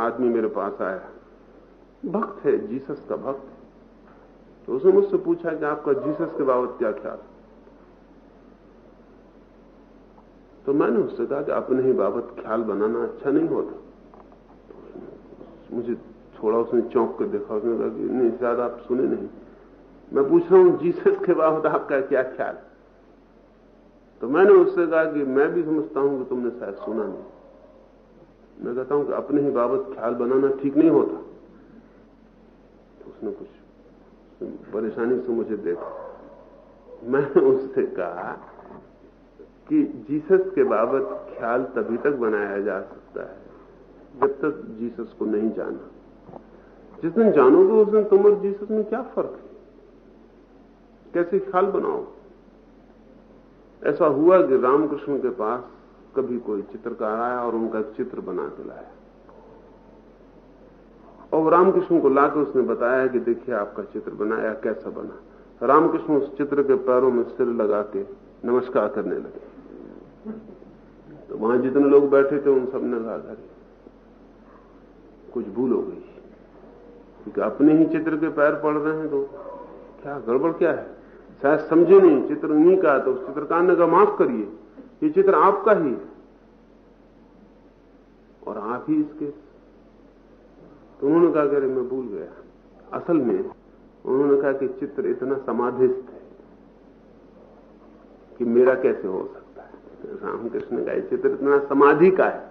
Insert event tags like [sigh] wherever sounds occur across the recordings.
आदमी मेरे पास आया। भक्त है, जीसस का भक्त तो उसने मुझसे पूछा कि आपका जीसस के बाबत क्या ख्याल तो मैंने उससे कहा कि अपने ही बाबत ख्याल बनाना अच्छा नहीं होता। मुझे थोड़ा उसने चौंक कर देखा, उसने कहा कि नहीं शायद आप सुने नहीं। मैं पूछ रहा हूँ, जीसस के बाबत आपका क्या ख्याल तो मैंने उससे कहा कि मैं भी समझता हूँ कि तुमने शायद सुना नहीं। मैं कहता हूँ कि अपने ही बाबत ख्याल बनाना ठीक नहीं होता। तो उसने कुछ परेशानी से मुझे देखा। मैंने उससे कहा कि जीसस के बाबत ख्याल तभी तक बनाया जा सकता है जब तक जीसस को नहीं जाना। जिस दिन जानोगे उस दिन तुम और जीसस में क्या फ़र्क है? कैसे ख्याल बनाओ ऐसा हुआ कि रामकृष्ण के पास कभी कोई चित्रकार आया और उनका चित्र बना के लाया। और रामकृष्ण को लाकर उसने बताया कि देखिए आपका चित्र बनाया, कैसा बना। रामकृष्ण उस चित्र के पैरों में सिर लगा के नमस्कार करने लगे। तो वहाँ जितने लोग बैठे थे, उन सबने कहा, अरे, कुछ भूल हो गई। क्योंकि अपने ही चित्र के पैर पड़ रहे हैं तो क्या गड़बड़ क्या है? शायद समझे नहीं, चित्र उन्हीं का तो चित्रकार ने कहा, माफ़ करिए। ये चित्र आपका ही और आप ही इसके तो उन्होंने कहा कि मैं भूल गया। असल में उन्होंने कहा कि चित्र इतना समाधिस्थ है कि मेरा कैसे हो सकता है? रामकृष्ण का चित्र इतना समाधि का है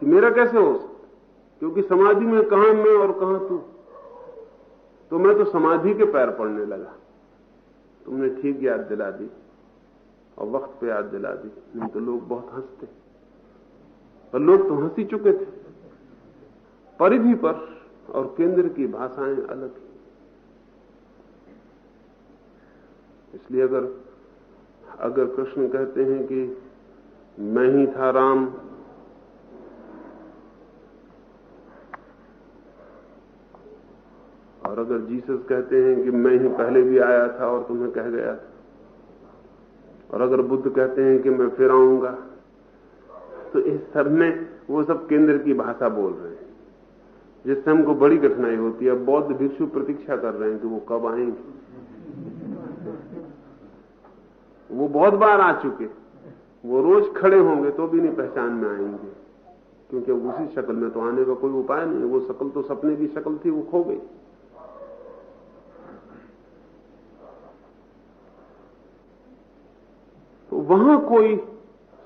कि मेरा कैसे हो सकता क्योंकि समाधि में कहा मैं और कहा तू? तो मैं तो समाधि के पैर पड़ने लगा। तुमने ठीक याद दिला दी। और वक्त पे याद दिला दी। नहीं तो लोग बहुत हँसते। पर लोग तो हँसी चुके थे। परिधि पर और केंद्र की भाषाएँ अलग इसलिए अगर अगर कृष्ण कहते हैं कि मैं ही था राम, और अगर जीसस कहते हैं कि मैं ही पहले भी आया था और तुम्हें कह गया था और अगर बुद्ध कहते हैं कि मैं फिर आऊँगा तो इस सब में वो सब केंद्र की भाषा बोल रहे हैं, जिससे हमको बड़ी कठिनाई होती है। बौद्ध भिक्षु प्रतीक्षा कर रहे हैं कि वो कब आएँगे। वो बहुत बार आ चुके वो रोज खड़े होंगे तो भी नहीं पहचान में आएँगे, क्योंकि उसी शक्ल में तो आने का कोई उपाय नहीं वो शक्ल तो सपने की शक्ल थी, वो खो गई। वहाँ कोई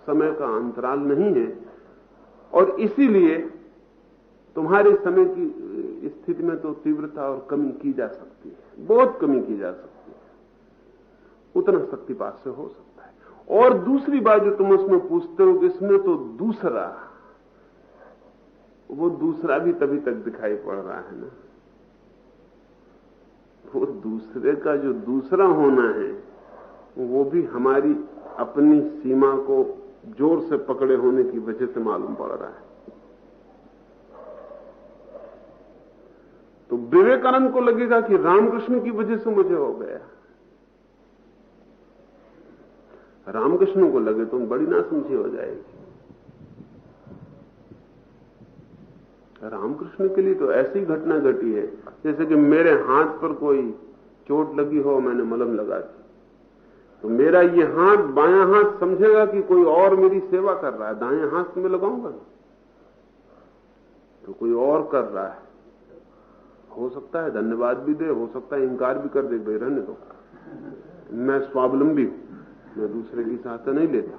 समय का अंतराल नहीं है और इसीलिए तुम्हारे समय की स्थिति में तो तीव्रता और कमी की जा सकती है, बहुत कमी की जा सकती है, उतना शक्ति शक्तिपात से हो सकता है। और दूसरी बात जो तुम उसमें पूछते हो कि इसमें तो दूसरा, वो दूसरा भी तभी तक दिखाई पड़ रहा है ना। वो दूसरे का जो दूसरा होना है, वो भी हमारी अपनी सीमा को ज़ोर से पकड़े होने की वजह से मालूम पड़ रहा है। तो विवेकानंद को लगेगा कि रामकृष्ण की वजह से मुझे हो गया। रामकृष्ण को लगे तो बड़ी नासमझी हो जाएगी। रामकृष्ण के लिए तो ऐसी घटना घटी है, जैसे कि मेरे हाथ पर कोई चोट लगी हो, मैंने मलम लगा दी। तो मेरा ये हाथ बाया हाथ समझेगा कि कोई और मेरी सेवा कर रहा है। दाएँ हाथ में लगाऊँगा तो कोई और कर रहा है। हो सकता है धन्यवाद भी दे, हो सकता है इंकार भी कर दे, भाई रहने दो। मैं स्वावलंबी हूँ। मैं दूसरे की सहायता नहीं लेता।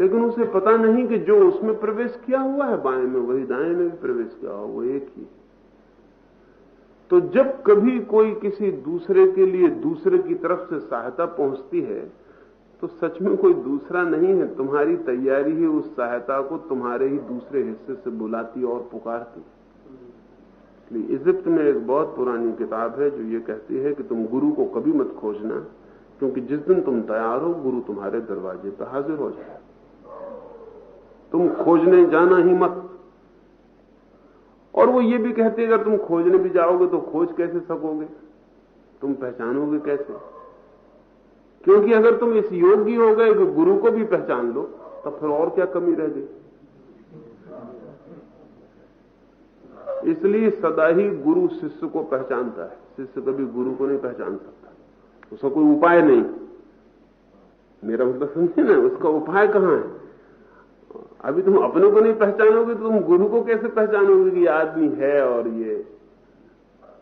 लेकिन उसे पता नहीं कि जो उसमें प्रवेश किया हुआ है, बाएँ में, वही दाएँ में भी प्रवेश किया हुआ वो एक ही। तो जब कभी कोई किसी दूसरे के लिए दूसरे की तरफ़ से सहायता पहुँचती है तो सच में कोई दूसरा नहीं है। तुम्हारी तैयारी ही उस सहायता को तुम्हारे ही दूसरे हिस्से से बुलाती और पुकारती। इसलिए इजिप्त में एक बहुत पुरानी किताब है जो ये कहती है कि तुम गुरु को कभी मत खोजना, क्योंकि जिस दिन तुम तैयार हो, गुरु तुम्हारे दरवाजे पर हाजिर हो जाए। तुम खोजने जाना ही मत। और वो ये भी कहते अगर तुम खोजने भी जाओगे तो खोज कैसे सकोगे? तुम पहचानोगे कैसे? क्योंकि अगर तुम इस योग्य हो गए कि गुरु को भी पहचान लो तो फिर और क्या कमी रह गई? इसलिए सदा ही गुरु शिष्य को पहचानता है। शिष्य कभी गुरु को नहीं पहचान सकता। उसका कोई उपाय नहीं। मेरा मतलब समझे ना, उसका उपाय कहाँ है? अभी तुम अपने को नहीं पहचानोगे तो तुम गुरु को कैसे पहचानोगे कि आदमी है और ये?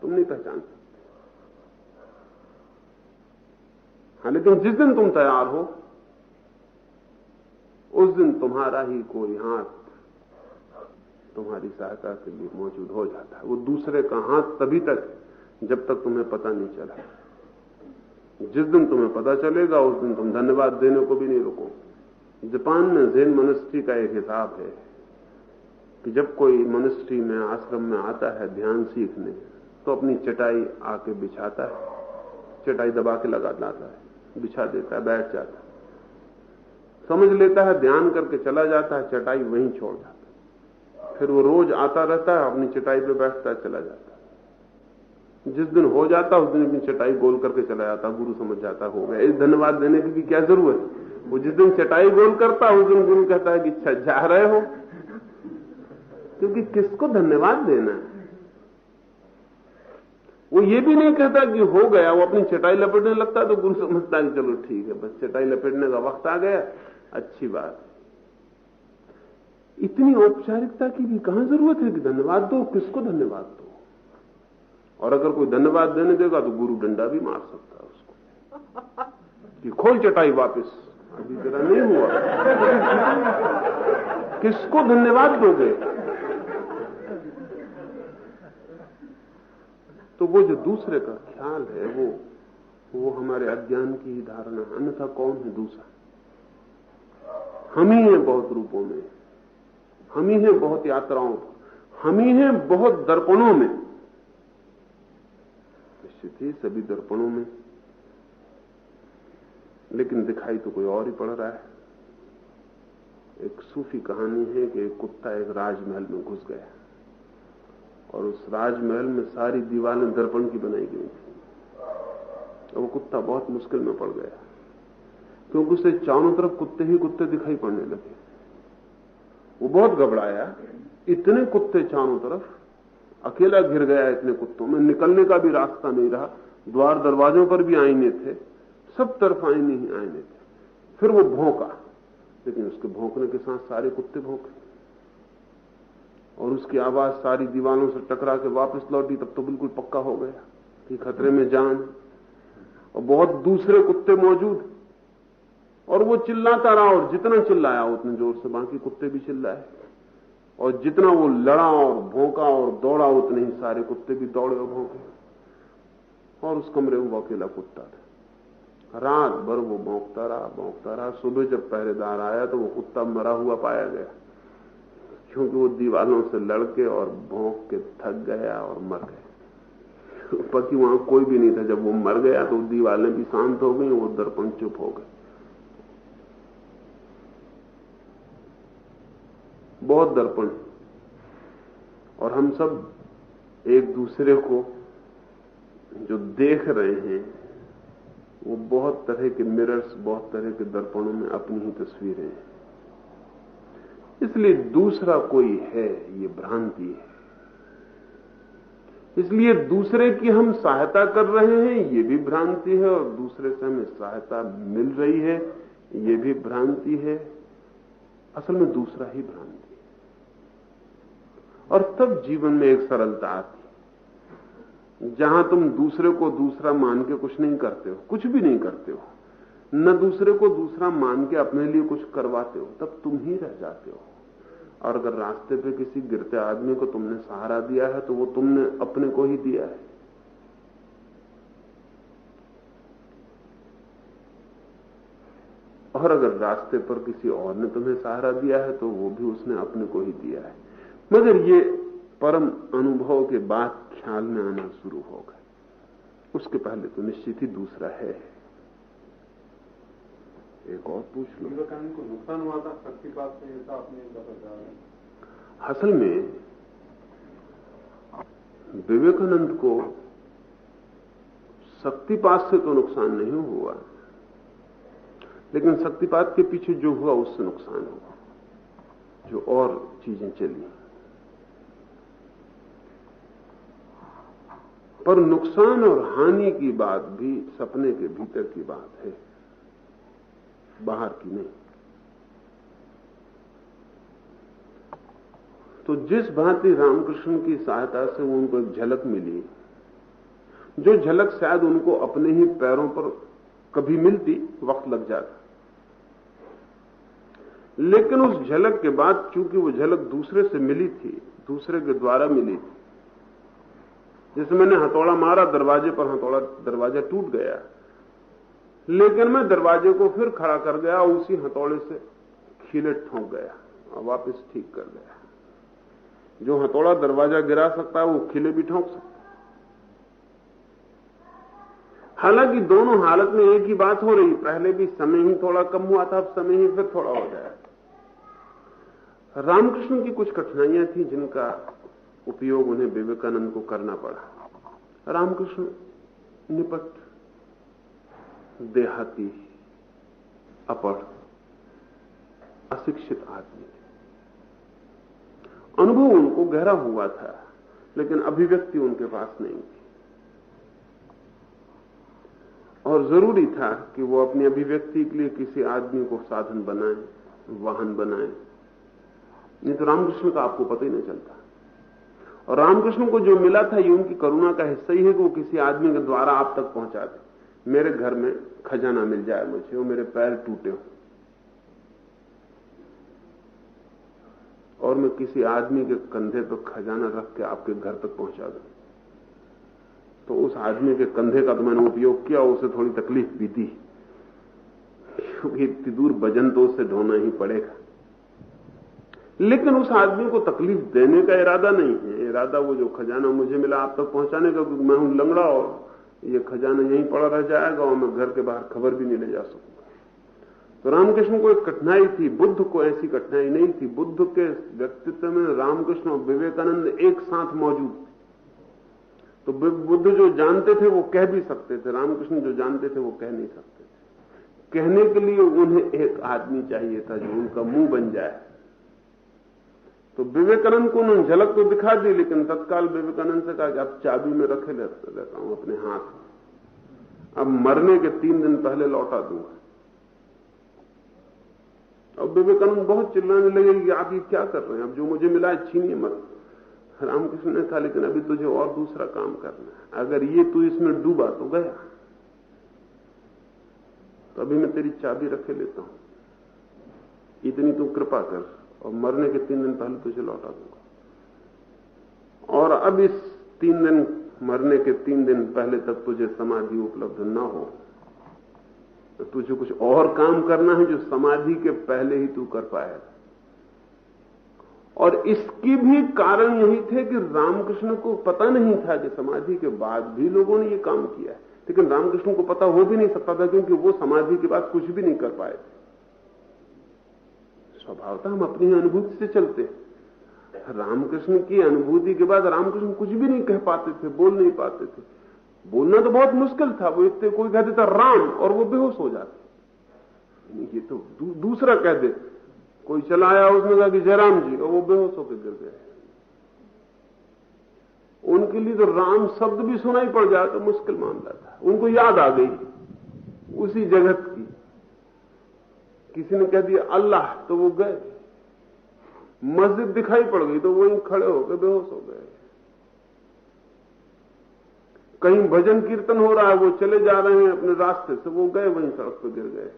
तुम नहीं पहचान सकते। हाँ लेकिन जिस दिन तुम तैयार हो, उस दिन तुम्हारा ही कोई हाथ तुम्हारी सहायता के लिए मौजूद हो जाता है। वो दूसरे का हाथ तभी तक, जब तक तुम्हें पता नहीं चला। जिस दिन तुम्हें पता चलेगा, उस दिन तुम धन्यवाद देने को भी नहीं रुको जापान में जैन मनुष्य का एक हिसाब है कि जब कोई मनुष्य में, आश्रम में आता है ध्यान सीखने तो अपनी चटाई आके बिछाता है। चटाई दबा के लगा लाता है, बिछा देता है, बैठ जाता है। समझ लेता है, ध्यान करके चला जाता है, चटाई वहीं छोड़ जाता है। फिर वो रोज आता रहता है, अपनी चटाई पे बैठता है, चला जाता है। जिस दिन हो जाता है, उस दिन अपनी चटाई गोल करके चला जाता है, गुरु समझ जाता हो गया। इस धन्यवाद देने की भी क्या ज़रूरत है? वो जिस दिन चटाई गोल करता, उस दिन गुरु कहता है कि अच्छा जा रहे हो। क्योंकि किसको धन्यवाद देना है? वो ये भी नहीं कहता कि हो गया, वो अपनी चटाई लपेटने लगता तो गुरु समझता है चलो ठीक है, बस चटाई लपेटने का वक्त आ गया, अच्छी बात। इतनी औपचारिकता की भी कहाँ ज़रूरत है कि धन्यवाद दो, किसको धन्यवाद दो? और अगर कोई धन्यवाद देने देगा तो गुरु डंडा भी मार सकता है उसको। कि खोल चटाई वापस। अभी तेरा नहीं हुआ। किसको धन्यवाद दोगे तो वो जो दूसरे का ख्याल है, वो वो हमारे अज्ञान की ही धारणा अन्यथा कौन है दूसरा? हम ही हैं बहुत रूपों में। हम ही हैं बहुत यात्राओं पर। हम ही हैं बहुत दर्पणों में। निश्चित ही सभी दर्पणों में। लेकिन दिखाई तो कोई और ही पड़ रहा है। एक सूफी कहानी है कि एक कुत्ता एक राजमहल में घुस गया। और उस राजमहल में सारी दीवारें दर्पण की बनाई गई थी। वो कुत्ता बहुत मुश्किल में पड़ गया। क्योंकि उसे चारों तरफ़ कुत्ते ही कुत्ते दिखाई पड़ने लगे। वो बहुत घबराया। इतने कुत्ते चारों तरफ़। अकेला घिर गया इतने कुत्तों में। निकलने का भी रास्ता नहीं रहा। द्वार दरवाजों पर भी आईने थे। सब तरफ़ आईने ही आईने थे। फिर वो भौंका, लेकिन उसके भौंकने के साथ सारे कुत्ते भौंके और उसकी आवाज़ सारी दीवारों से टकरा के वापस लौटी, तब तो बिल्कुल पक्का हो गया कि खतरे में जान। और बहुत दूसरे कुत्ते मौजूद। और वो चिल्लाता रहा, और जितना चिल्लाया, उतने ज़ोर से बाकी कुत्ते भी चिल्लाए। और जितना वो लड़ा और भोंका और दौड़ा, उतने ही सारे कुत्ते भी दौड़े और भोंके। और उस कमरे में वो अकेला कुत्ता था। रात भर वो भौंकता रहा भौंकता रहा। सुबह जब पहरेदार आया तो वो कुत्ता मरा हुआ पाया गया। क्योंकि वो दीवालों से लड़के और भौंक के थक गया और मर गया। पति वहाँ कोई भी नहीं था। जब वो मर गया तो दीवालें भी शांत हो गई, वो दर्पण चुप हो गए। बहुत दर्पण। और हम सब एक दूसरे को जो देख रहे हैं वो बहुत तरह के मिरर्स बहुत तरह के दर्पणों में अपनी ही तस्वीरें हैं। इसलिए दूसरा कोई है, ये भ्रांति है। इसलिए दूसरे की हम सहायता कर रहे हैं, ये भी भ्रांति है, और दूसरे से हमें सहायता मिल रही है, ये भी भ्रांति है। असल में दूसरा ही भ्रांति है। और तब जीवन में एक सरलता आती जहाँ तुम दूसरे को दूसरा मान के कुछ नहीं करते हो, कुछ भी नहीं करते हो, न दूसरे को दूसरा मान के अपने लिए कुछ करवाते हो, तब तुम ही रह जाते हो। और अगर रास्ते पे किसी गिरते आदमी को तुमने सहारा दिया है तो वो तुमने अपने को ही दिया है। और अगर रास्ते पर किसी और ने तुम्हें सहारा दिया है तो वो भी उसने अपने को ही दिया है। मगर ये परम अनुभव के बाद ख्याल में आना शुरू हो गए उसके पहले तो निश्चित ही दूसरा है। एक और पूछ लो। को नुकसान हुआ था शक्तिपात से ऐसा आपने असल में विवेकानंद को शक्तिपात से तो नुकसान नहीं हुआ लेकिन शक्तिपात के पीछे जो हुआ उससे नुकसान हुआ। जो और चीज़ें चली। पर नुकसान और हानि की बात भी सपने के भीतर की बात है। बाहर की नहीं। तो जिस भांति रामकृष्ण की सहायता से उनको एक झलक मिली, जो झलक शायद उनको अपने ही पैरों पर कभी मिलती, वक्त लग जाता। लेकिन उस झलक के बाद चूँकि वो झलक दूसरे से मिली थी, दूसरे के द्वारा मिली थी जैसे मैंने हथौड़ा मारा, दरवाजे पर हथौड़ा, दरवाज़ा टूट गया। लेकिन मैं दरवाजे को फिर खड़ा कर गया उसी हथौड़े से खीले ठोंक गया और वापस ठीक कर गया। जो हथौड़ा दरवाज़ा गिरा सकता है, वो खिले भी ठोंक सकता हालाँकि दोनों हालत में एक ही बात हो रही, पहले भी समय ही थोड़ा कम हुआ था, अब समय ही फिर थोड़ा हो जाए रामकृष्ण की कुछ कठिनाइयाँ थी जिनका उपयोग उन्हें विवेकानंद को करना पड़ा। रामकृष्ण निपट, देहाती अपढ़ अशिक्षित आदमी। अनुभव उनको गहरा हुआ था, लेकिन अभिव्यक्ति उनके पास नहीं थी। और ज़रूरी था कि वो अपनी अभिव्यक्ति के लिए किसी आदमी को साधन बनाए, वाहन बनाए। नहीं तो रामकृष्ण का आपको पता ही नहीं चलता। और रामकृष्ण को जो मिला था ये उनकी करुणा का हिस्सा ही है कि वो किसी आदमी के द्वारा आप तक पहुँचा दे। मेरे घर में खजाना मिल जाए मुझे, वो मेरे पैर टूटे हो। और मैं किसी आदमी के कंधे पर खजाना रख के आपके घर तक पहुँचा दूँ। तो उस आदमी के कंधे का तो मैंने उपयोग किया, उसे थोड़ी तकलीफ़ भी दी। क्योंकि इतनी दूर वज़न तो उसे ढोना ही पड़ेगा। लेकिन उस आदमी को तकलीफ़ देने का इरादा नहीं है। इरादा, वो जो खजाना मुझे मिला, आप तक तो पहुँचाने का, मैं हूँ लंगड़ा और ये खजाना यहीं पड़ा रह जाएगा और मैं घर के बाहर खबर भी नहीं ले जा सकूँगा तो रामकृष्ण को एक कठिनाई थी, बुद्ध को ऐसी कठिनाई नहीं थी। बुद्ध के व्यक्तित्व में रामकृष्ण और विवेकानंद एक साथ मौजूद थे। तो बुद्ध जो जानते थे, वो कह भी सकते थे। रामकृष्ण जो जानते थे, वो कह नहीं सकते थे। कहने के लिए उन्हें एक आदमी चाहिए था जो उनका मुँह बन जाए। तो विवेकानंद को उन्होंने झलक तो दिखा दी, लेकिन तत्काल विवेकानंद से कहा कि अब चाबी में रखे रहता हूँ अपने हाथ अब मरने के तीन दिन पहले लौटा दूँगा। अब विवेकानंद बहुत चिल्लाने लगे कि आप ये क्या कर रहे हैं? अब जो मुझे मिला है, छीनिए मत। रामकृष्ण ने कहा, लेकिन अभी तुझे और दूसरा काम करना है। अगर ये तू इसमें डूबा तो गया। तो अभी मैं तेरी चाबी रखे लेता हूँ। इतनी तू कृपा कर। और मरने के तीन दिन पहले तुझे लौटा दूँगा। और अब इस तीन दिन, मरने के तीन दिन पहले तक तुझे समाधि उपलब्ध न हो तो तुझे कुछ और काम करना है जो समाधि के पहले ही तू कर पाएगा और इसकी भी कारण यही थे कि रामकृष्ण को पता नहीं था कि समाधि के बाद भी लोगों ने ये काम किया है। लेकिन रामकृष्ण को पता हो भी नहीं सकता था क्योंकि वो समाधि के बाद कुछ भी नहीं कर पाए थे। स्वभावतः हम अपनी अनुभूति से चलते रामकृष्ण की अनुभूति के बाद रामकृष्ण कुछ भी नहीं कह पाते थे बोल नहीं पाते थे। बोलना तो बहुत मुश्किल था वो इतने कोई कहते था राम! और वो बेहोश हो जाते। ये तो दू, दूसरा कह दे। कोई चला आया उसने कहा कि जयराम जी और वो बेहोश होकर गिर गए। उनके लिए तो राम शब्द भी सुनाई पड़ जाए तो मुश्किल मामला था। उनको याद आ गई उसी जगत की किसी ने कह दिया, अल्लाह तो वो गए। मस्जिद दिखाई पड़ गई तो वो वहीं खड़े होकर बेहोश हो गए। कहीं भजन कीर्तन हो रहा है, वो चले जा रहे हैं अपने रास्ते से, वो गए, वहीं सड़क पर गिर गए।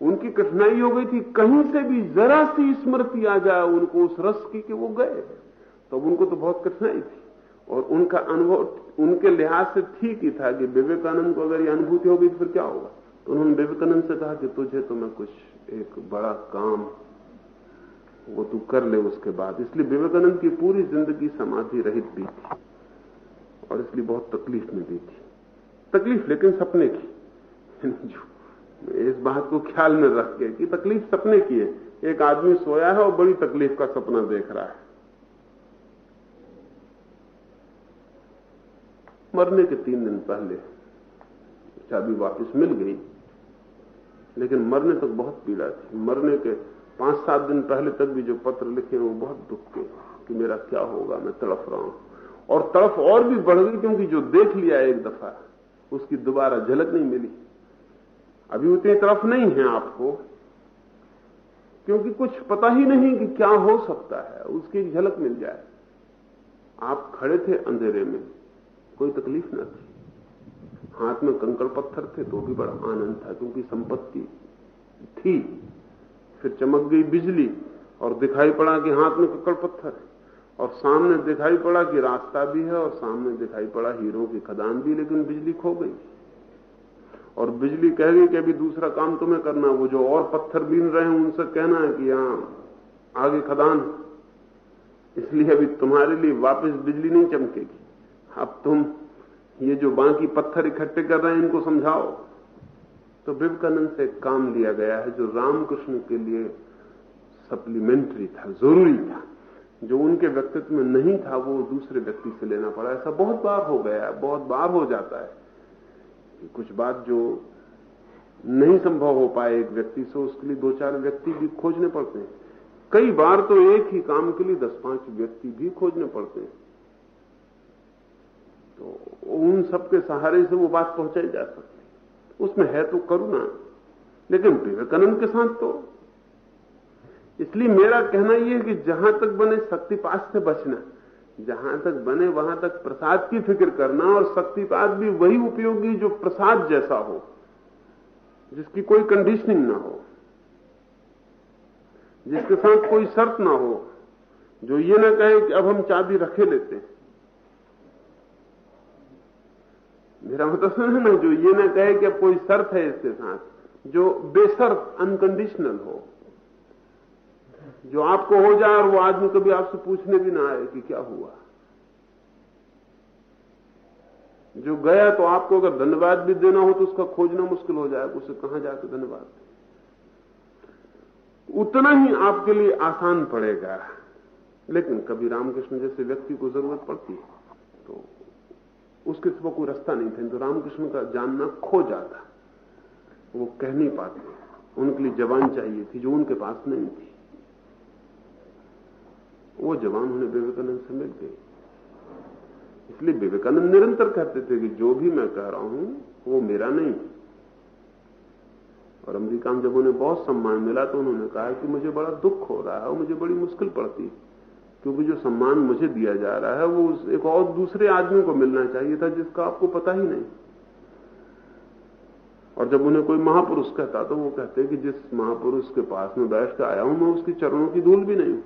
उनकी कठिनाई हो गई थी, कहीं से भी जरा सी स्मृति आ जाए उनको उस रस की कि वो गए तब तो उनको तो बहुत कठिनाई थी। और उनका अनुभव, उनके लिहाज से ठीक ही था कि विवेकानंद को अगर ये अनुभूति होगी तो फिर क्या होगा? उन्होंने विवेकानंद से कहा कि तुझे तो मैं कुछ एक बड़ा काम वो तू कर ले उसके बाद। इसलिए विवेकानंद की पूरी ज़िंदगी समाधि रहित भी थी और इसलिए बहुत तकलीफ़ में भी थी तकलीफ़ लेकिन सपने की। इस बात को ख्याल में रख के कि तकलीफ़ सपने की है। एक आदमी सोया है और बड़ी तकलीफ़ का सपना देख रहा है। मरने के तीन दिन पहले चाबी वापस मिल गई। लेकिन मरने तक बहुत पीड़ा थी। मरने के पाँच सात दिन पहले तक भी जो पत्र लिखे वो बहुत दुख के कि मेरा क्या होगा, मैं तड़फ रहा हूँ। और तड़फ और भी बढ़ गई क्योंकि जो देख लिया एक दफ़ा, उसकी दोबारा झलक नहीं मिली। अभी उतनी तरफ़ नहीं है आपको, क्योंकि कुछ पता ही नहीं कि क्या हो सकता है, उसकी झलक मिल जाए। आप खड़े थे अंधेरे में, कोई तकलीफ़ न थी। हाथ में कंकड़ पत्थर थे तो भी बड़ा आनंद था, क्योंकि संपत्ति थी। फिर चमक गई बिजली, और दिखाई पड़ा कि हाथ में कंकड़ पत्थर है। और सामने दिखाई पड़ा कि रास्ता भी है, और सामने दिखाई पड़ा हीरो की खदान भी, लेकिन बिजली खो गई। और बिजली कह गई कि अभी दूसरा काम तुम्हें करना, वो जो और पत्थर बीन रहे हैं, उनसे कहना है कि यहाँ आगे खदान इसलिए अभी तुम्हारे लिए वापस बिजली नहीं चमकेगी। अब तुम ये जो बाकी पत्थर इकट्ठे कर रहे हैं, इनको समझाओ। तो विवेकानंद से काम लिया गया है, जो रामकृष्ण के लिए सप्लीमेंट्री था, ज़रूरी था। जो उनके व्यक्तित्व में नहीं था, वो दूसरे व्यक्ति से लेना पड़ा। ऐसा बहुत बार हो गया है, बहुत बार हो जाता है कि कुछ बात जो नहीं संभव हो पाए एक व्यक्ति से, उसके लिए दो चार व्यक्ति भी खोजने पड़ते हैं। कई बार तो एक ही काम के लिए दस पाँच व्यक्ति भी खोजने पड़ते हैं। तो उन सबके सहारे से वो बात पहुंचाई जा सकती उसमें है तो करुणा, लेकिन विवेकानंद के साथ तो। इसलिए मेरा कहना यह है कि जहाँ तक बने शक्तिपात से बचना, जहाँ तक बने वहाँ तक प्रसाद की फ़िक्र करना, और शक्तिपात भी वही उपयोगी जो प्रसाद जैसा हो, जिसकी कोई कंडीशनिंग ना हो, जिसके साथ कोई शर्त ना हो, जो ये ना कहे कि अब हम चाबी रखे लेते हैं। मेरा मतलब सुन ना जो, ये ना कहे कि कोई शर्त है इसके साथ, जो बेसर्त अनकंडीशनल हो। जो आपको हो जाए और वो आदमी कभी आपसे पूछने भी ना आए कि क्या हुआ। जो गया तो आपको अगर धन्यवाद भी देना हो तो उसका खोजना मुश्किल हो जाएगा, उसे कहाँ जाकर धन्यवाद उतना ही आपके लिए आसान पड़ेगा। लेकिन कभी रामकृष्ण जैसे व्यक्ति को ज़रूरत पड़ती है तो उसके सिवा कोई रास्ता नहीं था। तो रामकृष्ण का जानना खो जाता। वो कह नहीं पाते। उनके लिए जवान चाहिए थी जो उनके पास नहीं थी। वो जवान उन्हें विवेकानंद से मिल गई इसलिए विवेकानंद निरंतर कहते थे कि जो भी मैं कह रहा हूँ, वो मेरा नहीं। और अमेरिका में जब उन्हें बहुत सम्मान मिला तो उन्होंने कहा कि मुझे बड़ा दुख हो रहा है और मुझे बड़ी मुश्किल पड़ती है। क्योंकि जो सम्मान मुझे दिया जा रहा है, वो एक और दूसरे आदमी को मिलना चाहिए था, जिसका आपको पता ही नहीं। और जब उन्हें कोई महापुरुष कहता तो वो कहते कि जिस महापुरुष के पास में बैठ कर आया हूँ, मैं उसकी चरणों की धूल भी नहीं हूँ।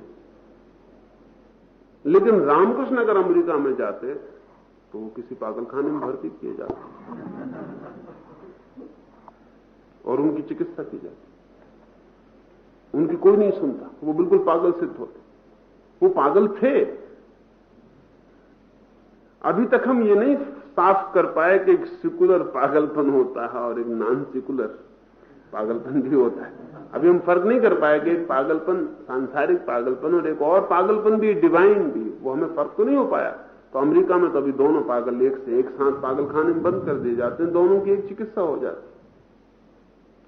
लेकिन रामकृष्ण अगर अमेरिका में जाते तो वो किसी पागलखाने में भर्ती किए जाते और उनकी चिकित्सा की जाती उनकी कोई नहीं सुनता, वो बिल्कुल पागल सिद्ध होते वो पागल थे। अभी तक हम ये नहीं साफ़ कर पाए कि एक सिकुलर पागलपन होता है और एक नॉन सिकुलर पागलपन भी होता है। अभी हम फ़र्क नहीं कर पाए कि एक पागलपन, सांसारिक पागलपन और एक और पागलपन भी डिवाइन भी, वो हमें फ़र्क तो नहीं हो पाया। तो अमेरिका में तो अभी दोनों पागल एक से एक साथ पागलखाने में बंद कर दिए जाते हैं, दोनों की एक चिकित्सा हो जाती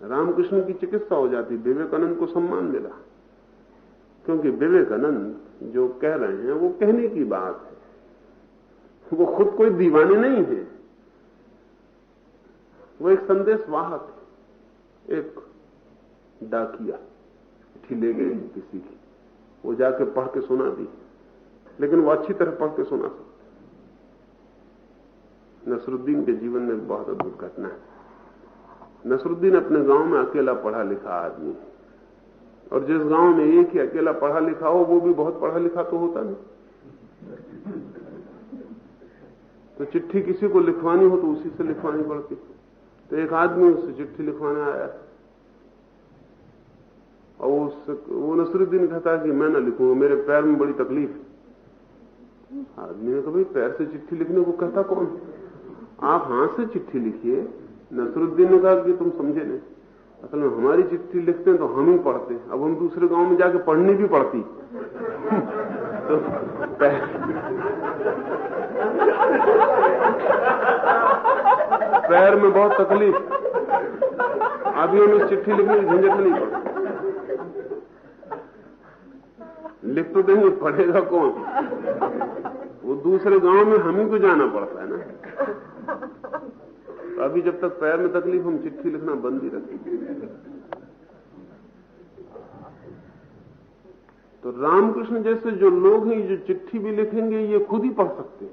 रामकृष्ण की चिकित्सा हो जाती, विवेकानंद को सम्मान मिला। क्योंकि विवेकानंद जो कह रहे हैं, वो कहने की बात है। वो खुद कोई दीवाने नहीं है। वो एक संदेश वाहक है। एक डाकिया चिट्ठी ले गए किसी की। वो जाके पढ़ के सुना दी। लेकिन वो अच्छी तरह पढ़ के सुना सकता नसरुद्दीन के जीवन में बहुत अद्भुत घटना है। नसरुद्दीन अपने गाँव में अकेला पढ़ा लिखा आदमी और जिस गाँव में एक ही अकेला पढ़ा लिखा हो, वो भी बहुत पढ़ा लिखा तो होता नहीं। तो चिट्ठी किसी को लिखवानी हो तो उसी से लिखवानी पड़ती। तो एक आदमी उससे चिट्ठी लिखवाने आया। और उस वो नसरुद्दीन कहता कि मैं ना लिखूँगा, मेरे पैर में बड़ी तकलीफ़ है। आदमी ने कभी पैर से चिट्ठी लिखने को कहता कौन आप हाथ से चिट्ठी लिखिए। नसरुद्दीन ने कहा कि तुम समझे नहीं। असल में हमारी चिट्ठी लिखते हैं तो हम ही पढ़ते हैं। अब हम दूसरे गाँव में जाके पढ़नी भी पड़ती। [laughs] तो पैर, में बहुत तकलीफ़। अभी हमें चिट्ठी लिखने की झंझट नहीं पड़ती लिख तो देंगे पढ़ेगा कौन? वो दूसरे गाँव में हम ही को जाना पड़ता है ना। अभी जब तक पैर में तकलीफ़ हम चिट्ठी लिखना बंद ही रखेंगे तो रामकृष्ण जैसे जो लोग हैं, जो चिट्ठी भी लिखेंगे, ये खुद ही पढ़ सकते हैं।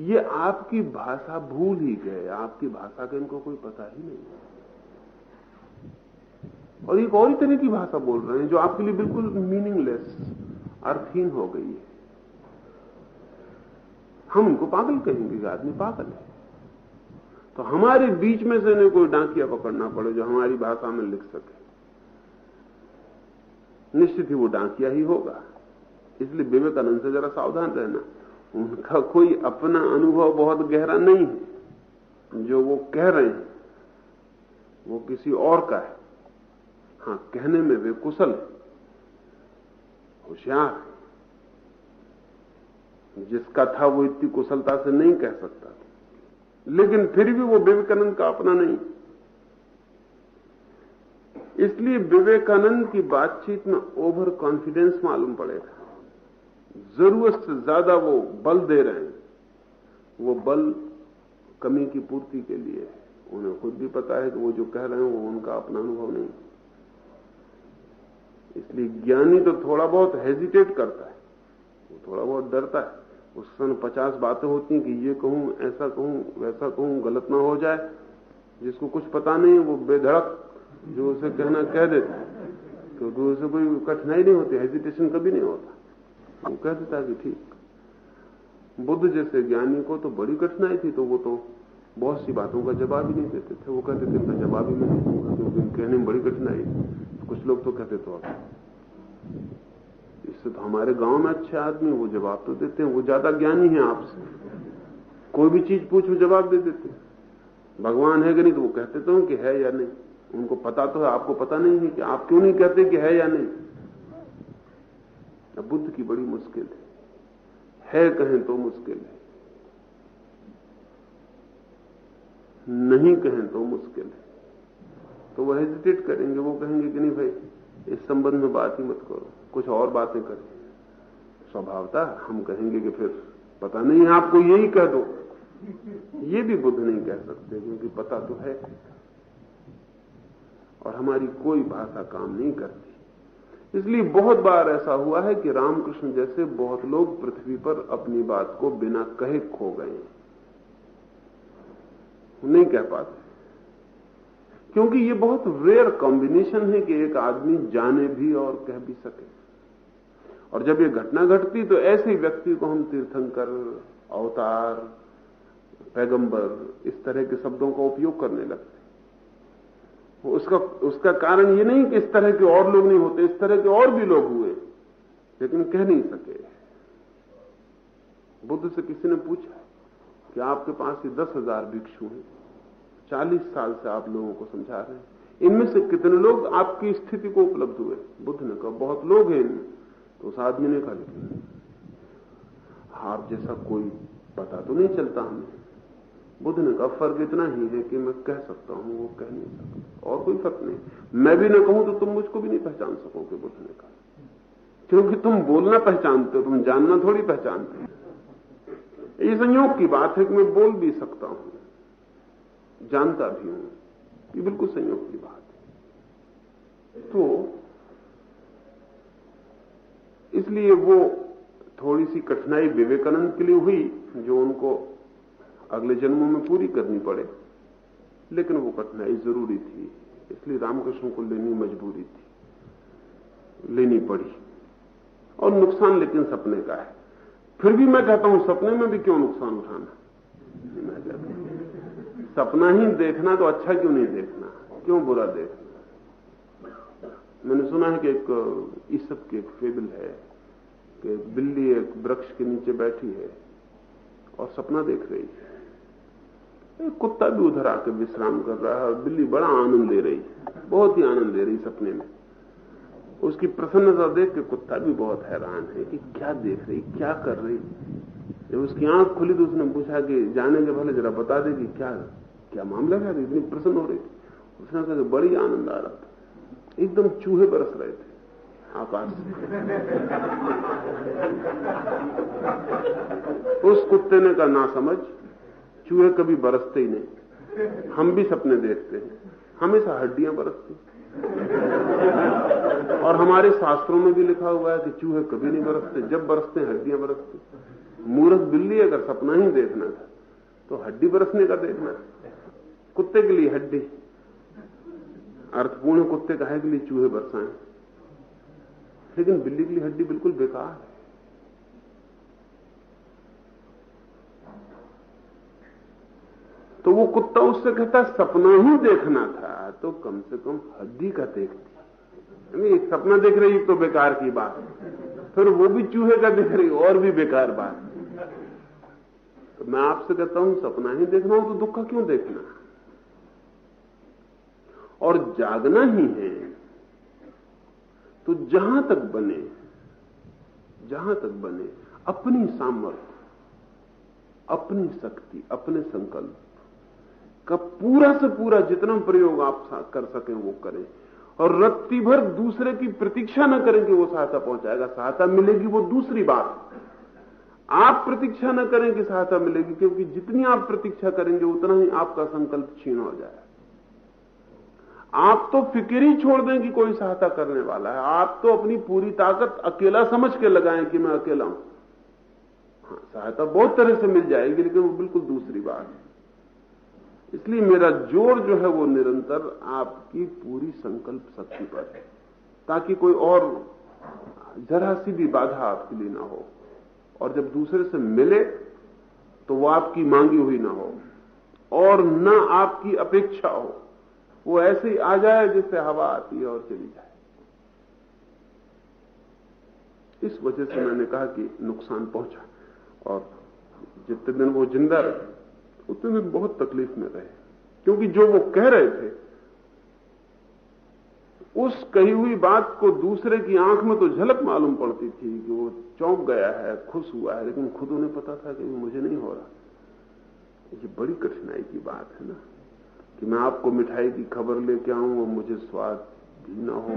ये आपकी भाषा भूल ही गए। आपकी भाषा का इनको कोई पता ही नहीं और एक और तरह की भाषा बोल रहे हैं, जो आपके लिए बिल्कुल मीनिंगलेस अर्थहीन हो गई है। हम उनको पागल कहेंगे आदमी पागल है। तो हमारे बीच में से इन्हें कोई डांकिया पकड़ना पड़े जो हमारी भाषा में लिख सके। निश्चित ही वो डांकिया ही होगा। इसलिए विवेकानंद से जरा सावधान रहना। उनका कोई अपना अनुभव बहुत गहरा नहीं है। जो वो कह रहे हैं, वो किसी और का है। हाँ, कहने में वे कुशल होशियार जिसका था वो इतनी कुशलता से नहीं कह सकता था। लेकिन फिर भी वो विवेकानंद का अपना नहीं। इसलिए विवेकानंद की बातचीत में ओवर कॉन्फिडेंस मालूम पड़ेगा। ज़रूरत से ज़्यादा वो बल दे रहे हैं। वो बल कमी की पूर्ति के लिए उन्हें खुद भी पता है कि वो जो कह रहे हैं वो उनका अपना अनुभव नहीं। इसलिए ज्ञानी तो थोड़ा बहुत हेजिटेट करता है। वो थोड़ा बहुत डरता है। उस समय पचास बातें होती कि ये कहूँ, ऐसा कहूँ, वैसा कहूँ, गलत ना हो जाए। जिसको कुछ पता नहीं, वो बेधड़क जो उसे कहना कह देता क्योंकि तो उसे कोई कठिनाई नहीं होती हेजिटेशन कभी नहीं होता। वो कह देता कि ठीक। बुद्ध जैसे ज्ञानी को तो बड़ी कठिनाई थी तो वो तो बहुत सी बातों का जवाब ही नहीं देते थे। वो कहते थे इतना जवाब ही नहीं दूँगा, क्योंकि कहने में बड़ी कठिनाई कुछ लोग तो कहते तो इससे तो हमारे गाँव में अच्छे आदमी वो जवाब तो देते हैं, वो ज़्यादा ज्ञानी है आपसे। कोई भी चीज़ पूछो जवाब दे देते भगवान है कि नहीं तो वो कहते तो कि है या नहीं। उनको पता तो है, आपको पता नहीं है कि आप क्यों नहीं कहते कि है या नहीं। अब बुद्ध की बड़ी मुश्किल है। है कहें तो मुश्किल है। नहीं कहें तो मुश्किल है। तो वो हेजिटेट करेंगे, वो कहेंगे कि नहीं भाई, इस संबंध में बात ही मत करो। कुछ और बातें करें। स्वभावता हम कहेंगे कि फिर पता नहीं, आपको यही कह दो। ये भी बुद्ध नहीं कह सकते, क्योंकि पता तो है। और हमारी कोई भाषा काम नहीं करती। इसलिए बहुत बार ऐसा हुआ है कि रामकृष्ण जैसे बहुत लोग पृथ्वी पर अपनी बात को बिना कहे खो गए नहीं कह पाते। क्योंकि ये बहुत रेयर कॉम्बिनेशन है कि एक आदमी जाने भी और कह भी सके। और जब ये घटना घटती तो ऐसे व्यक्ति को हम तीर्थंकर, अवतार, पैगंबर, इस तरह के शब्दों का उपयोग करने लगते उसका उसका कारण ये नहीं कि इस तरह के और लोग नहीं होते, इस तरह के और भी लोग हुए, लेकिन कह नहीं सके। बुद्ध से किसी ने पूछा कि आपके पास ये दस हज़ार भिक्षु हैं, चालीस साल से आप लोगों को समझा रहे हैं। इनमें से कितने लोग आपकी स्थिति को उपलब्ध हुए? बुद्ध ने कहा, बहुत लोग हैं इनमें। तो उस आदमी ने कहा, लेकिन आप जैसा कोई पता तो नहीं चलता हमें। बुद्ध ने कहा, फ़र्क इतना ही है कि मैं कह सकता हूँ, वो कह नहीं सकता। और कोई फ़र्क नहीं। मैं भी ना कहूँ तो तुम मुझको भी नहीं पहचान सकोगे, बुद्ध ने कहा। क्योंकि तुम बोलना पहचानते हो, तुम जानना थोड़ी पहचानते हो। ये संयोग की बात है कि मैं बोल भी सकता हूँ, जानता भी हूँ। ये बिल्कुल संयोग की बात है। तो इसलिए वो थोड़ी सी कठिनाई विवेकानंद के लिए हुई, जो उनको अगले जन्मों में पूरी करनी पड़े। लेकिन वो कठिनाई ज़रूरी थी, इसलिए रामकृष्ण को लेनी मजबूरी थी, लेनी पड़ी। और नुकसान लेकिन सपने का है। फिर भी मैं कहता हूँ, सपने में भी क्यों नुकसान उठाना? मैं कहता सपना ही देखना तो अच्छा क्यों नहीं देखना? क्यों बुरा देखना? मैंने सुना है कि एक सब की एक फेबल है कि बिल्ली एक वृक्ष के नीचे बैठी है और सपना देख रही है। एक कुत्ता भी उधर आकर विश्राम कर रहा है और बिल्ली बड़ा आनंद दे रही है। बहुत ही आनंद दे रही सपने में। उसकी प्रसन्नता देख के कुत्ता भी बहुत हैरान है कि क्या देख रही, क्या कर रही। जब उसकी आँख खुली तो उसने पूछा कि जाने के पहले जरा बता दे कि क्या क्या मामला है? इतनी प्रसन्न हो रही थी। उसने कहा बड़ी आनंद आ रहा था। एकदम चूहे बरस रहे थे। आकाश उस कुत्ते ने का ना समझ चूहे कभी बरसते ही नहीं। हम भी सपने देखते हैं। हमेशा हड्डियाँ बरसती। और हमारे शास्त्रों में भी लिखा हुआ है कि चूहे कभी नहीं बरसते। जब बरसते हैं, हड्डियाँ बरसती। मूर्ख बिल्ली अगर सपना ही देखना था तो हड्डी बरसने का देखना कुत्ते के लिए हड्डी। अर्थपूर्ण कुत्ते का है के लिए चूहे बरसाएँ? लेकिन बिल्ली के लिए हड्डी बिल्कुल बेकार है। तो वो कुत्ता उससे कहता, सपना ही देखना था तो कम से कम हड्डी का देखती नहीं सपना देख रही तो बेकार की बात। फिर वो भी चूहे का देख रही, और भी बेकार बात। तो मैं आपसे कहता हूँ, सपना ही देखना हो तो दुख का क्यों देखना? और जागना ही है। तो जहाँ तक बने, जहाँ तक बने, अपनी सामर्थ्य अपनी शक्ति, अपने संकल्प का पूरा से पूरा जितना प्रयोग आप कर सकें, वो करें। और रत्ती भर दूसरे की प्रतीक्षा न करें कि वो सहायता पहुंचाएगा। सहायता मिलेगी, वो दूसरी बात। आप प्रतीक्षा न करें कि सहायता मिलेगी, क्योंकि जितनी आप प्रतीक्षा करेंगे, उतना ही आपका संकल्प छीन हो जाए आप तो फ़िक्र ही छोड़ दें कि कोई सहायता करने वाला है। आप तो अपनी पूरी ताकत अकेला समझ के लगाएँ कि मैं अकेला हूँ। हाँ सहायता बहुत तरह से मिल जाएगी, लेकिन वो बिल्कुल दूसरी बात है। इसलिए मेरा ज़ोर जो है वो निरंतर आपकी पूरी संकल्प शक्ति पर है, ताकि कोई और जरा सी भी बाधा आपके लिए ना हो। और जब दूसरे से मिले तो वो आपकी मांगी हुई ना हो, और न आपकी अपेक्षा हो। वो ऐसे ही आ जाए जिससे हवा आती है और चली जाए। इस वजह से मैंने कहा कि नुकसान पहुँचा और जितने दिन वो ज़िंदा रहे, उतने दिन बहुत तकलीफ़ में रहे। क्योंकि जो वो कह रहे थे, उस कही हुई बात को दूसरे की आँख में तो झलक मालूम पड़ती थी कि वो चौंक गया है, खुश हुआ है, लेकिन खुद उन्हें पता था कि मुझे नहीं हो रहा। ये बड़ी कठिनाई की बात है ना। कि मैं आपको मिठाई की खबर लेके आऊँ और मुझे स्वाद भी ना हो।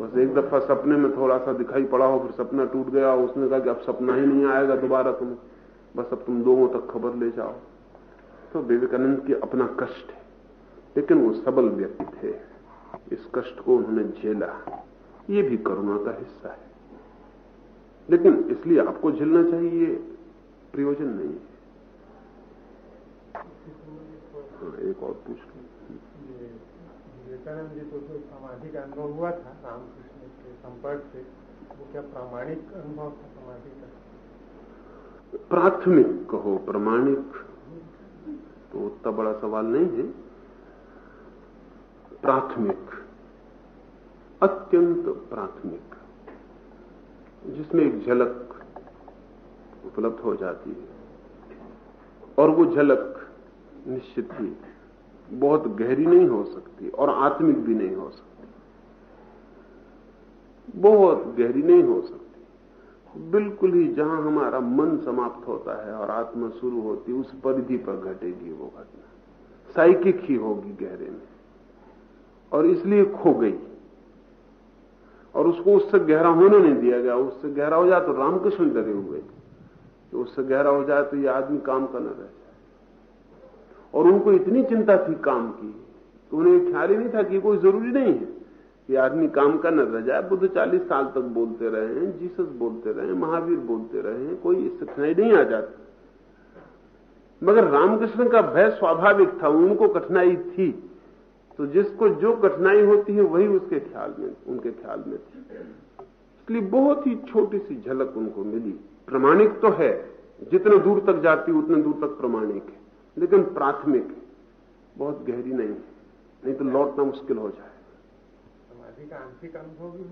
बस एक दफ़ा सपने में थोड़ा सा दिखाई पड़ा हो फिर सपना टूट गया। और उसने कहा कि अब सपना ही नहीं आएगा दोबारा तुम बस अब तुम लोगों तक खबर ले जाओ। तो विवेकानंद की अपना कष्ट है। लेकिन वो सबल व्यक्ति थे। इस कष्ट को उन्होंने झेला। ये भी करुणा का हिस्सा है। लेकिन इसलिए आपको झेलना चाहिए। प्रयोजन नहीं हाँ, एक और पूछ लो विवेकानंद जी को जो सामाजिक अनुभव हुआ था रामकृष्ण के संपर्क से वो क्या प्रामाणिक अनुभव था समाधि का? प्राथमिक कहो प्रमाणिक? तो उतना बड़ा सवाल नहीं है। प्राथमिक अत्यंत प्राथमिक जिसमें एक झलक उपलब्ध हो जाती है। और वो झलक निश्चित ही बहुत गहरी नहीं हो सकती और आत्मिक भी नहीं हो सकती। बहुत गहरी नहीं हो सकती। बिल्कुल ही जहाँ हमारा मन समाप्त होता है और आत्मा शुरू होती उस परिधि पर घटेगी वो घटना। साइकिक ही होगी गहरे में। और इसलिए खो गई। और उसको उससे गहरा होने नहीं दिया गया। उससे गहरा हो जाए तो रामकृष्ण डरे हुए। तो उससे गहरा हो जाए तो ये आदमी काम का न रह और उनको इतनी चिंता थी काम की तो उन्हें ख्याल ही नहीं था कि कोई ज़रूरी नहीं है कि आदमी काम का न रह जाए बुद्ध चालीस साल तक बोलते रहे हैं, जीसस बोलते रहे महावीर बोलते रहे हैं, कोई इससे कठिनाई नहीं आ जाती। मगर रामकृष्ण का भय स्वाभाविक था, उनको कठिनाई थी। तो जिसको जो कठिनाई होती है, वही उसके ख्याल में, उनके ख्याल में थी। इसलिए बहुत ही छोटी सी झलक उनको मिली। प्रमाणिक तो है, जितने दूर तक जाती, उतने दूर तक प्रमाणिक है। लेकिन प्राथमिक बहुत गहरी नहीं है नहीं तो लौटना मुश्किल हो जाए। समाधि का आंशिक अनुभव भी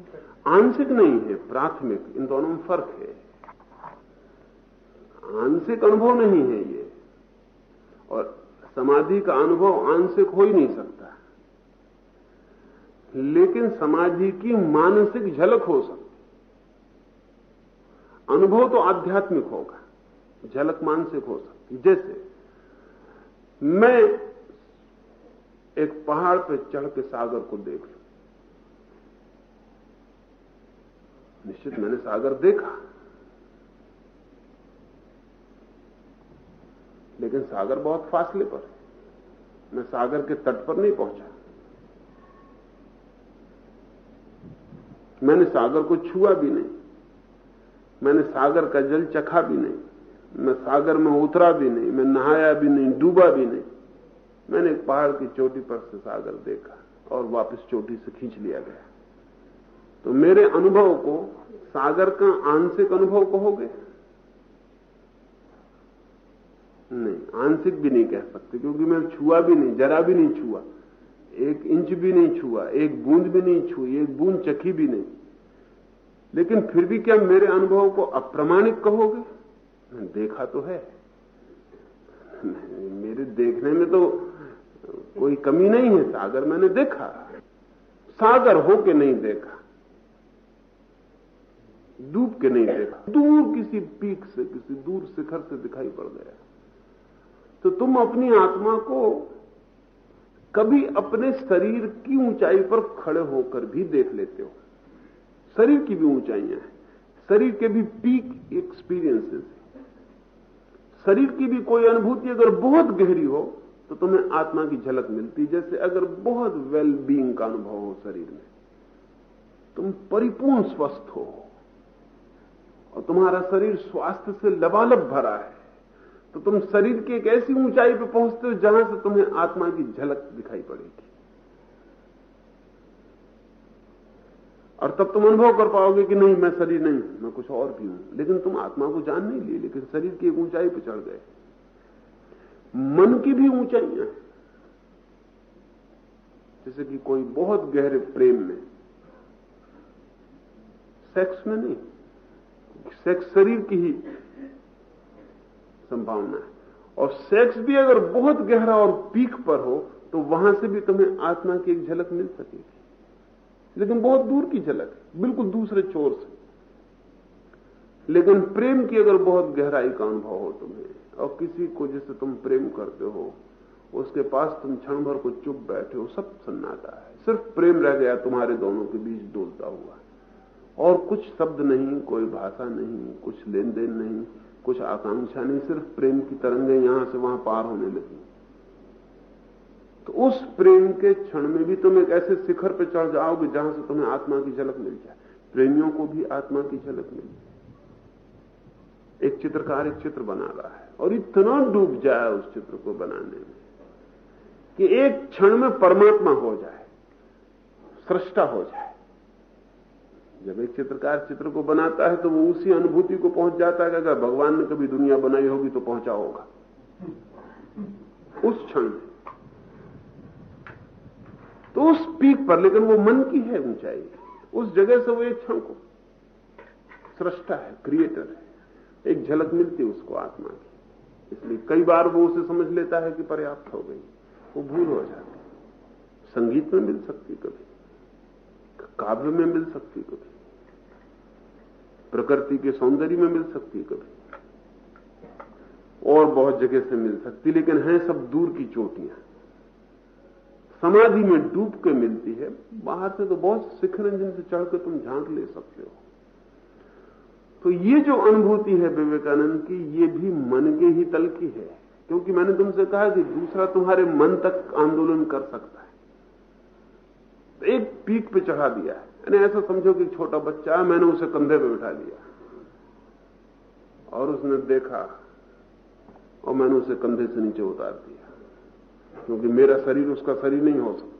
आंशिक नहीं है प्राथमिक इन दोनों में फ़र्क है। आंशिक अनुभव नहीं है ये और समाधि का अनुभव आंशिक हो ही नहीं सकता। लेकिन समाधि की मानसिक झलक हो सकती अनुभव तो आध्यात्मिक होगा झलक मानसिक हो सकती जैसे मैं एक पहाड़ पर चढ़ के सागर को देख लू। निश्चित मैंने सागर देखा। लेकिन सागर बहुत फासले पर है। मैं सागर के तट पर नहीं पहुँचा। मैंने सागर को छुआ भी नहीं। मैंने सागर का जल चखा भी नहीं। मैं सागर में उतरा भी नहीं, मैं नहाया भी नहीं, डूबा भी नहीं। मैंने एक पहाड़ की चोटी पर से सागर देखा और वापस चोटी से खींच लिया गया। तो मेरे अनुभव को, सागर का आंशिक अनुभव कहोगे नहीं, आंशिक भी नहीं कह सकते, क्योंकि मैं छुआ भी नहीं, जरा भी नहीं छुआ। एक इंच भी नहीं छुआ, एक बूंद भी नहीं छुई, एक बूंद चखी भी नहीं। लेकिन फिर भी क्या मेरे अनुभव को अप्रमाणिक कहोगे? देखा तो है। मेरे देखने में तो कोई कमी नहीं है, सागर मैंने देखा। सागर हो के नहीं देखा। डूब के नहीं देखा। दूर किसी पीक से, किसी दूर शिखर से दिखाई पड़ गया। तो तुम अपनी आत्मा को कभी अपने शरीर की ऊंचाई पर खड़े होकर भी देख लेते हो। शरीर की भी ऊंचाइयाँ हैं। शरीर के भी पीक एक्सपीरियंसेस शरीर की भी कोई अनुभूति अगर बहुत गहरी हो तो तुम्हें आत्मा की झलक मिलती जैसे अगर बहुत वेल बींग का अनुभव हो शरीर में, तुम परिपूर्ण स्वस्थ हो और तुम्हारा शरीर स्वास्थ्य से लबालब भरा है तो तुम शरीर की एक ऐसी ऊंचाई पर पहुँचते हो जहाँ से तुम्हें आत्मा की झलक दिखाई पड़ेगी। और तब तुम अनुभव कर पाओगे कि नहीं, मैं शरीर नहीं हूँ, मैं कुछ और भी हूँ। लेकिन तुम आत्मा को जान नहीं लिए, लेकिन शरीर की एक ऊंचाई पर चढ़ गए। मन की भी ऊंचाइयाँ जैसे कि कोई बहुत गहरे प्रेम में सेक्स में नहीं सेक्स शरीर की ही संभावना है। और सेक्स भी अगर बहुत गहरा और पीक पर हो तो वहाँ से भी तुम्हें आत्मा की एक झलक मिल सकेगी। लेकिन बहुत दूर की झलक, बिल्कुल दूसरे छोर से। लेकिन प्रेम की अगर बहुत गहराई का अनुभव हो तुम्हें, और किसी को जिसे तुम प्रेम करते हो, उसके पास तुम क्षण भर को चुप बैठे हो, सब सन्नाटा है। सिर्फ़ प्रेम रह गया, तुम्हारे दोनों के बीच डोलता हुआ और कुछ शब्द नहीं, कोई भाषा नहीं, कुछ लेन देन नहीं, कुछ आकांक्षा नहीं, सिर्फ़ प्रेम की तरंगे यहाँ से वहाँ पार होने लगी। तो उस प्रेम के क्षण में भी तुम एक ऐसे शिखर पर चढ़ जाओगे जहाँ से तुम्हें आत्मा की झलक मिल जाए। प्रेमियों को भी आत्मा की झलक मिल जाए। एक चित्रकार एक चित्र बना रहा है और इतना डूब जाए उस चित्र को बनाने में कि एक क्षण में परमात्मा हो जाए, सृष्टा हो जाए। जब एक चित्रकार चित्र को बनाता है तो वो उसी अनुभूति को पहुँच जाता है कि अगर भगवान ने कभी दुनिया बनाई होगी तो पहुँचा होगा। उस क्षण में। तो उस पीक पर, लेकिन वो मन की है ऊंचाई। उस जगह से वो एक क्षण को सृष्टा है क्रिएटर है। एक झलक मिलती है उसको आत्मा की। इसलिए कई बार वो उसे समझ लेता है कि पर्याप्त हो गई। वो भूल हो जाती संगीत में मिल सकती कभी। काव्य में मिल सकती कभी। प्रकृति के सौंदर्य में मिल सकती कभी। और बहुत जगह से मिल सकती लेकिन हैं सब दूर की चोटियाँ। समाधि में डूब के मिलती है बाहर से तो बहुत शिखर इंजन से चढ़ के तुम झाँक ले सकते हो। तो ये जो अनुभूति है विवेकानंद की, ये भी मन के ही तल की है। क्योंकि मैंने तुमसे कहा कि दूसरा तुम्हारे मन तक आंदोलन कर सकता है। तो एक पीक पे चढ़ा दिया है। यानी ऐसा समझो कि छोटा बच्चा है, मैंने उसे कंधे पे बिठा लिया। और उसने देखा और मैंने उसे कंधे से नीचे उतार दिया। क्योंकि मेरा शरीर उसका शरीर नहीं हो सकता।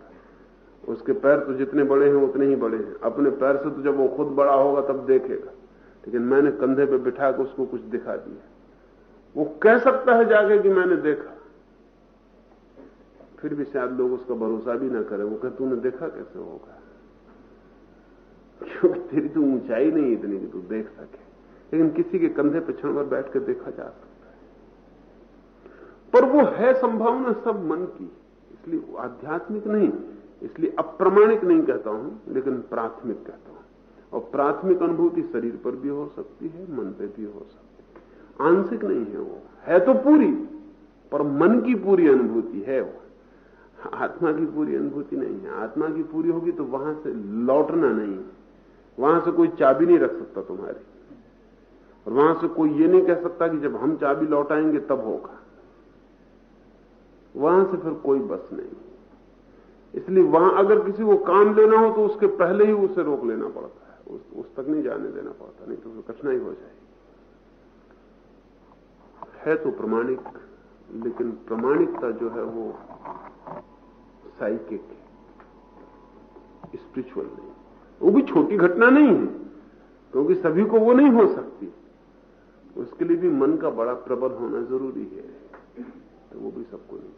उसके पैर तो जितने बड़े हैं, उतने ही बड़े हैं। अपने पैर से तो जब वो खुद बड़ा होगा, तब देखेगा। लेकिन मैंने कंधे पे बिठा के उसको कुछ दिखा दिया। वो कह सकता है जाके कि मैंने देखा। फिर भी शायद लोग उसका भरोसा भी ना करें। वो कहे, तूने देखा कैसे होगा? क्योंकि तेरी तो ऊंचाई नहीं इतनी कि तू देख सके। लेकिन किसी के कंधे पे क्षण भर बैठ कर देखा जा सकता है। पर वो है संभावना सब मन की। इसलिए आध्यात्मिक नहीं, इसलिए अप्रमाणिक नहीं कहता हूँ, लेकिन प्राथमिक कहता हूँ। और प्राथमिक अनुभूति शरीर पर भी हो सकती है, मन पे भी हो सकती है। आंशिक नहीं है वो। है तो पूरी, पर मन की पूरी अनुभूति है वो। आत्मा की पूरी अनुभूति नहीं है। आत्मा की पूरी होगी तो वहाँ से लौटना नहीं वहाँ से कोई चाबी नहीं रख सकता तुम्हारी। और वहाँ से कोई ये नहीं कह सकता कि जब हम चाबी लौटाएँगे तब होगा। वहाँ से फिर कोई बस नहीं। इसलिए वहाँ अगर किसी को काम लेना हो तो उसके पहले ही उसे रोक लेना पड़ता है। उस, उस तक नहीं जाने देना पड़ता नहीं तो उसे कठिनाई हो जाएगी। है तो प्रमाणिक लेकिन प्रमाणिकता जो है वो साइकिक है। स्पिरिचुअल नहीं। वो भी छोटी घटना नहीं है क्योंकि सभी को वो नहीं हो सकती। उसके लिए भी मन का बड़ा प्रबल होना ज़रूरी है। तो वो भी सबको नहीं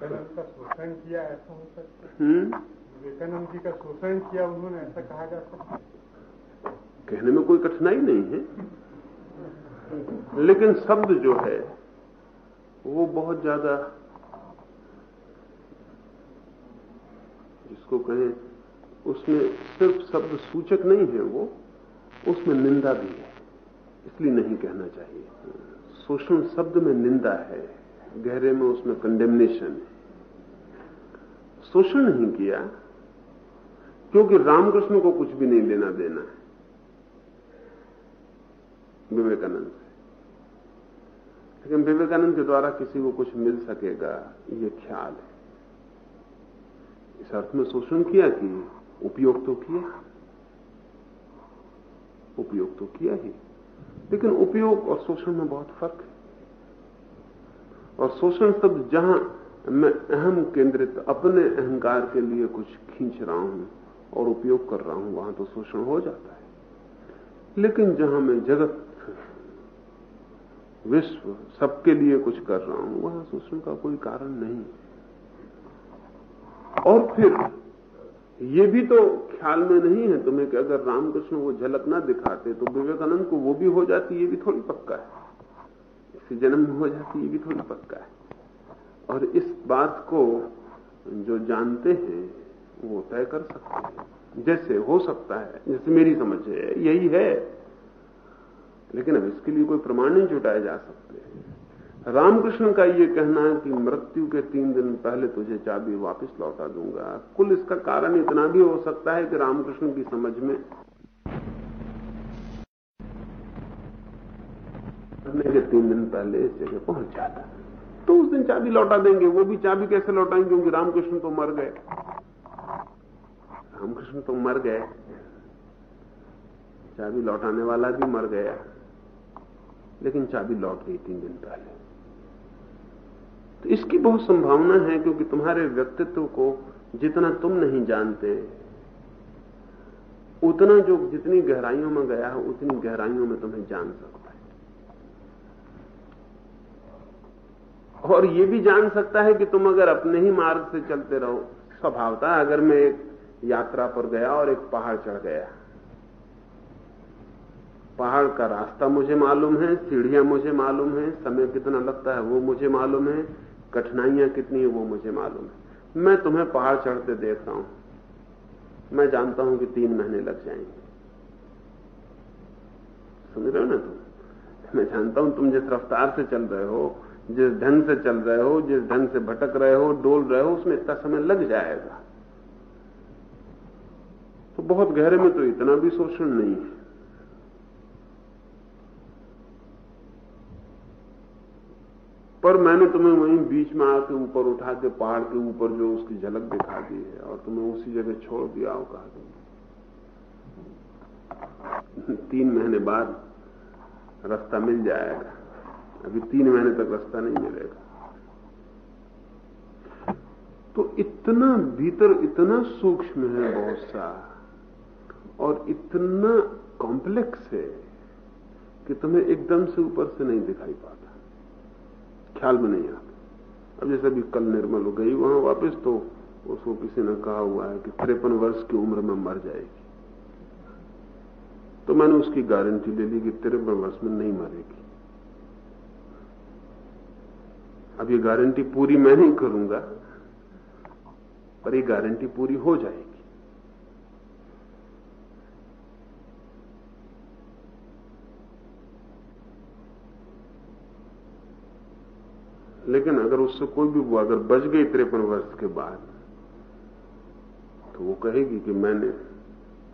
विवेकानंद का शोषण किया ऐसा हो सकता हम्म? विवेकानंद जी का शोषण किया उन्होंने ऐसा कहा जा सकता कहने में कोई कठिनाई नहीं है। लेकिन शब्द जो है वो बहुत ज़्यादा जिसको कहें उसमें सिर्फ़ शब्द सूचक नहीं है वो उसमें निंदा भी है। इसलिए नहीं कहना चाहिए। शोषण शब्द में निंदा है गहरे में उसमें कंडेमनेशन है। शोषण नहीं किया, क्योंकि रामकृष्ण को कुछ भी नहीं लेना देना है। विवेकानंद से। लेकिन विवेकानंद के द्वारा किसी को कुछ मिल सकेगा, ये ख्याल है। इस अर्थ में शोषण किया कि उपयोग तो किया। उपयोग तो किया ही। लेकिन उपयोग और शोषण में बहुत फ़र्क है। और शोषण शब्द जहाँ मैं अहम केंद्रित, अपने अहंकार के लिए कुछ खींच रहा हूँ और उपयोग कर रहा हूँ, वहाँ तो शोषण हो जाता है। लेकिन जहाँ मैं जगत, विश्व, सबके लिए कुछ कर रहा हूँ, वहाँ शोषण का कोई कारण नहीं और फिर, ये भी तो ख्याल में नहीं है तुम्हें कि अगर रामकृष्ण वो झलक ना दिखाते तो विवेकानंद को वो भी हो जाती, ये भी थोड़ी पक्का है। इससे जन्म हो जाती, ये भी थोड़ी पक्का है। और इस बात को जो जानते हैं, वो तय कर सकते हैं। जैसे हो सकता है, जैसे मेरी समझ है, यही है। लेकिन अब इसके लिए कोई प्रमाण नहीं जुटाए जा सकते। रामकृष्ण का ये कहना है कि मृत्यु के तीन दिन पहले तुझे चाबी वापस लौटा दूँगा। कुल इसका कारण इतना भी हो सकता है कि रामकृष्ण की समझ में करने के तीन दिन पहले इस जगह पहुँच जाता तो उस दिन चाबी लौटा देंगे, वो भी चाबी कैसे लौटाएँगे क्योंकि रामकृष्ण तो मर गए। रामकृष्ण तो मर गए। चाबी लौटाने वाला भी मर गया। लेकिन चाबी लौट गई तीन दिन पहले। तो इसकी बहुत संभावना है, क्योंकि तुम्हारे व्यक्तित्व को जितना तुम नहीं जानते, उतना जो जितनी गहराइयों में गया है, उतनी गहराइयों में तुम्हें जान सकता है और ये भी जान सकता है कि तुम अगर अपने ही मार्ग से चलते रहो, स्वभावता अगर मैं एक यात्रा पर गया और एक पहाड़ चढ़ गया। पहाड़ का रास्ता मुझे मालूम है, सीढ़ियाँ मुझे मालूम है, समय कितना लगता है वो मुझे मालूम है, कठिनाइयाँ कितनी है वो मुझे मालूम है। मैं तुम्हें पहाड़ चढ़ते देख रहा हूँ। मैं जानता हूँ कि तीन महीने लग जाएँगे। समझ रहे हो ना तुम? मैं जानता हूँ तुम जिस रफ्तार से चल रहे हो जिस ढंग से चल रहे हो, जिस ढंग से भटक रहे हो, डोल रहे हो, उसमें इतना समय लग जाएगा। तो बहुत गहरे में तो इतना भी शोषण नहीं है। पर मैंने तुम्हें वहीं बीच में आके ऊपर उठा के, पहाड़ के ऊपर जो उसकी झलक दिखा दी है, और तुम्हें उसी जगह छोड़ दिया हो कहा तीन महीने बाद रास्ता मिल जाएगा। अभी तीन महीने तक रास्ता नहीं मिलेगा। तो इतना भीतर इतना सूक्ष्म है बहुत सा और इतना कॉम्प्लेक्स है कि तुम्हें एकदम से ऊपर से नहीं दिखाई पाता। ख्याल में नहीं आता। अब जैसे अभी कल निर्मल हो गई, वहाँ वापस तो उसको किसी ने कहा हुआ है कि तिरपन वर्ष की उम्र में मर जाएगी। तो मैंने उसकी गारंटी ले ली कि तिरपन वर्ष में नहीं मरेगी। अब ये गारंटी पूरी मैं नहीं करूँगा, पर ये गारंटी पूरी हो जाएगी। लेकिन अगर उससे कोई भी हुआ, अगर बच गई तिरपन वर्ष के बाद तो वो कहेगी कि मैंने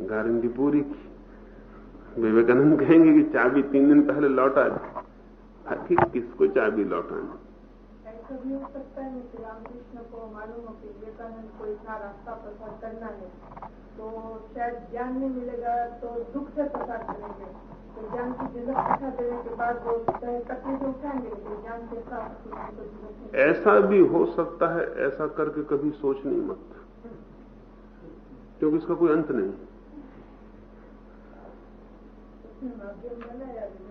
गारंटी पूरी की। विवेकानंद कहेंगे कि चाबी तीन दिन पहले लौटा दी। आखिर किसको चाबी लौटानी? ऐसा भी हो सकता है रामकृष्ण को मालूम हो कि विवेकानंद को इतना रास्ता प्रसार करना है। तो शायद ज्ञान नहीं मिलेगा तो दुख से प्रसार करेंगे। तो ज्ञान की झलक दिखा देने के बाद वो चाहे तकलीफ़ उठाएँगे लेकिन ज्ञान के साथ ऐसा भी हो सकता है ऐसा करके कभी सोच नहीं मत। क्योंकि इसका कोई अंत नहीं।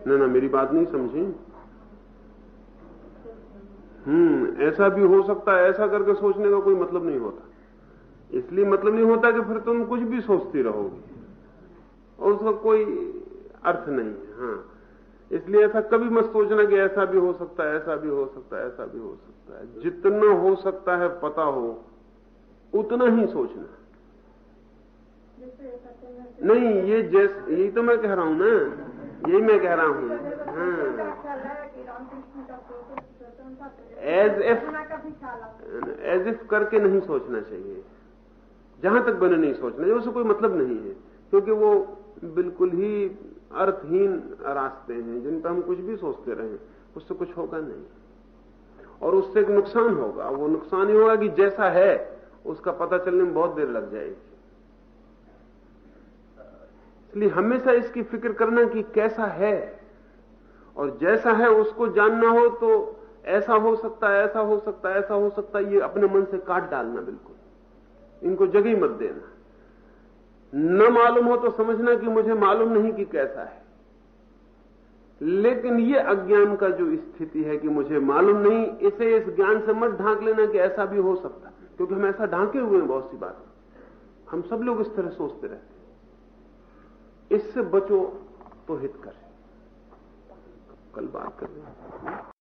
ना ना मेरी बात नहीं समझी। हम्म ऐसा भी हो सकता है, ऐसा करके सोचने का कोई मतलब नहीं होता। इसलिए मतलब नहीं होता कि फिर तुम कुछ भी सोचती रहोगी। और उसका कोई अर्थ नहीं है हाँ। इसलिए ऐसा कभी मत सोचना कि ऐसा भी हो सकता है, ऐसा भी हो सकता है, ऐसा भी हो सकता है। जितना हो सकता है, पता हो, उतना ही सोचना। नहीं, ये जैसे, यही तो मैं कह रहा हूँ ना। यही मैं कह रहा हूँ एज इफ़ एज इफ़ करके नहीं सोचना चाहिए। जहाँ तक बने नहीं सोचना चाहिए उससे कोई मतलब नहीं है। क्योंकि वो बिल्कुल ही अर्थहीन रास्ते हैं, जिन पर हम कुछ भी सोचते रहे, उससे कुछ होगा नहीं। और उससे एक नुकसान होगा। वो नुकसान ही होगा कि जैसा है, उसका पता चलने में बहुत देर लग जाएगी। इसलिए हमेशा इसकी फ़िक्र करना कि कैसा है, और जैसा है उसको जानना हो तो ऐसा हो सकता है, ऐसा हो सकता है, ऐसा हो सकता है, ये अपने मन से काट डालना बिल्कुल। इनको जगह ही मत देना। न मालूम हो तो समझना कि मुझे मालूम नहीं कि कैसा है। लेकिन ये अज्ञान का जो स्थिति है कि मुझे मालूम नहीं, इसे इस ज्ञान से मत ढांक लेना कि ऐसा भी हो सकता है। क्योंकि हम ऐसा ढांके हुए हैं बहुत सी बात। हम सब लोग इस तरह सोचते रहते हैं। इससे बचो तो हित कर। कल बात कर रहे हैं।